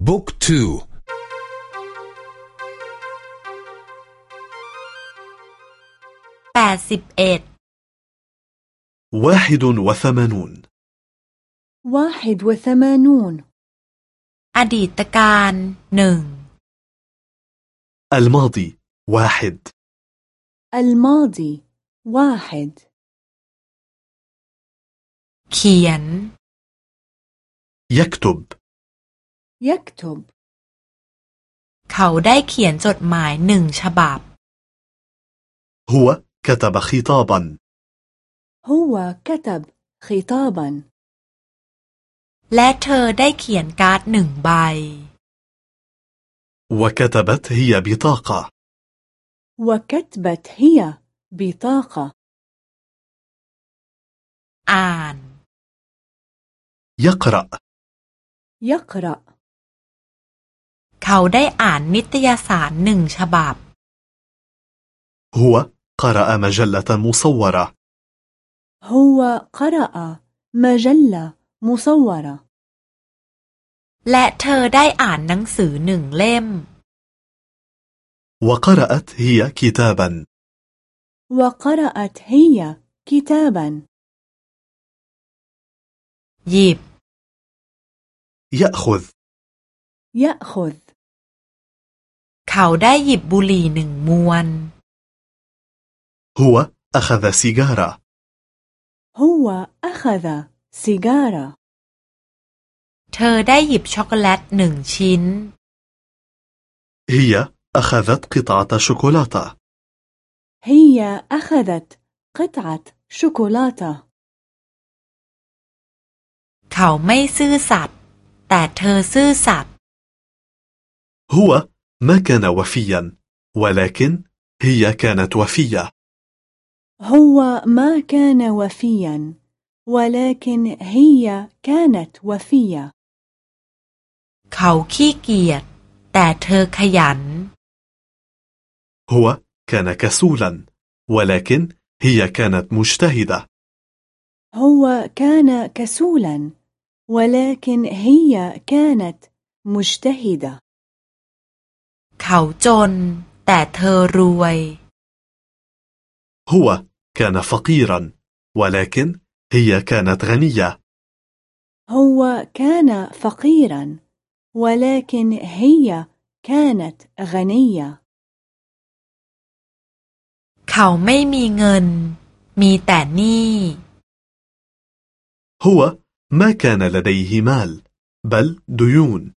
book two. واحد وثمانون. واحد وثمانون. อดีตกาล หนึ่ง الماضي واحد. الماضي واحد. كيان. يكتب. يكتب เขาได้เขียนจดหมายหนึ่งฉบับ هو كتب خطابا هو كتب خطابا และเธอได้เขียนการ์ดหนึ่งใบ وكتبت هي بطاقة وكتبت هي بطاقة อ่าน يقرأ يقرأ เขาได้อ่านนิตยสารหนึ่งฉบับ هو قرأ مجلة مصورة هو قرأ مجلة مصورة และเธอได้อ่านหนังสือหนึ่งเล่ม وقرأت هي كتابا وقرأت هي كتابا หยิบ يأخذ يأخذ เขาได้หยิบบุหรี่หนึ่งมวน هو أخذ سيجارة هو أخذ سيجارة เธอได้หยิบช็อกโกแลตหนึ่งชิ้น هي أخذت قطعة شوكولاتة هي أخذت قطعة شوكولاتة เขาไม่ซื่อสัตย์แต่เธอซื่อสัตย์ هو ما كان وفيا ولكن هي كانت وفية هو ما كان وفيا ولكن هي كانت وفية เขาขี้เกียจแต่เธอขยัน هو كان كسولا ولكن هي كانت مجتهدة هو كان كسولا ولكن هي كانت مجتهدة เขาจนแต่เธอรวย هو كان فقيرا ولكن هي كانت غنية هو كان فقيرا ولكن هي كانت غنية เขาไม่มีเงิน มีแต่หนี้ هو ما كان لديه مال بل ديون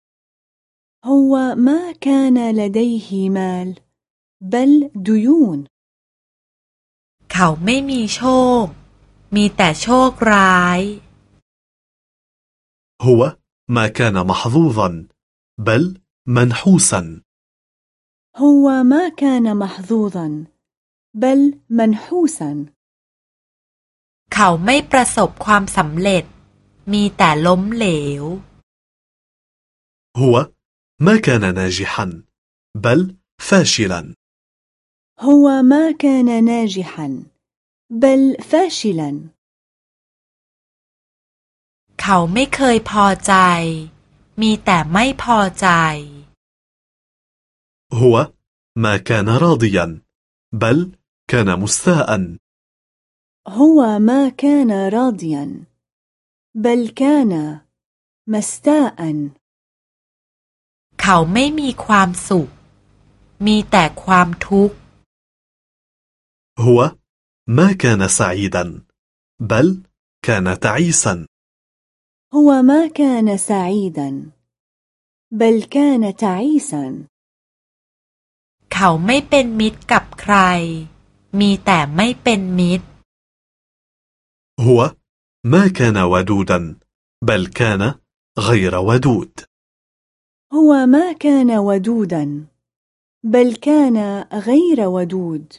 هو ما كان لديه مال بل ديون เขาไม่มีโชค มีแต่โชคร้าย هو ما كان محظوظا بل منحوسا هو ما كان محظوظا بل منحوسا เขาไม่ประสบความสำเร็จ มีแต่ล้มเหลว هو ما كان ناجحا بل فاشلا هو ما كان ناجحا بل فاشلا เขาไม่เคยพอใจ มีแต่ไม่พอใจ هو ما كان راضيا بل كان مستاء هو ما كان راضيا بل كان مستاء เขาไม่มีความสุข มีแต่ความทุกข์ هو ما كان سعيدا بل كان تعيسا هو ما كان سعيدا بل كان تعيسا เขาไม่เป็นมิตรกับใคร มีแต่ไม่เป็นมิตร هو ما كان ودودا بل كان غير ودود هو ما كان ودودا بل كان غير ودود.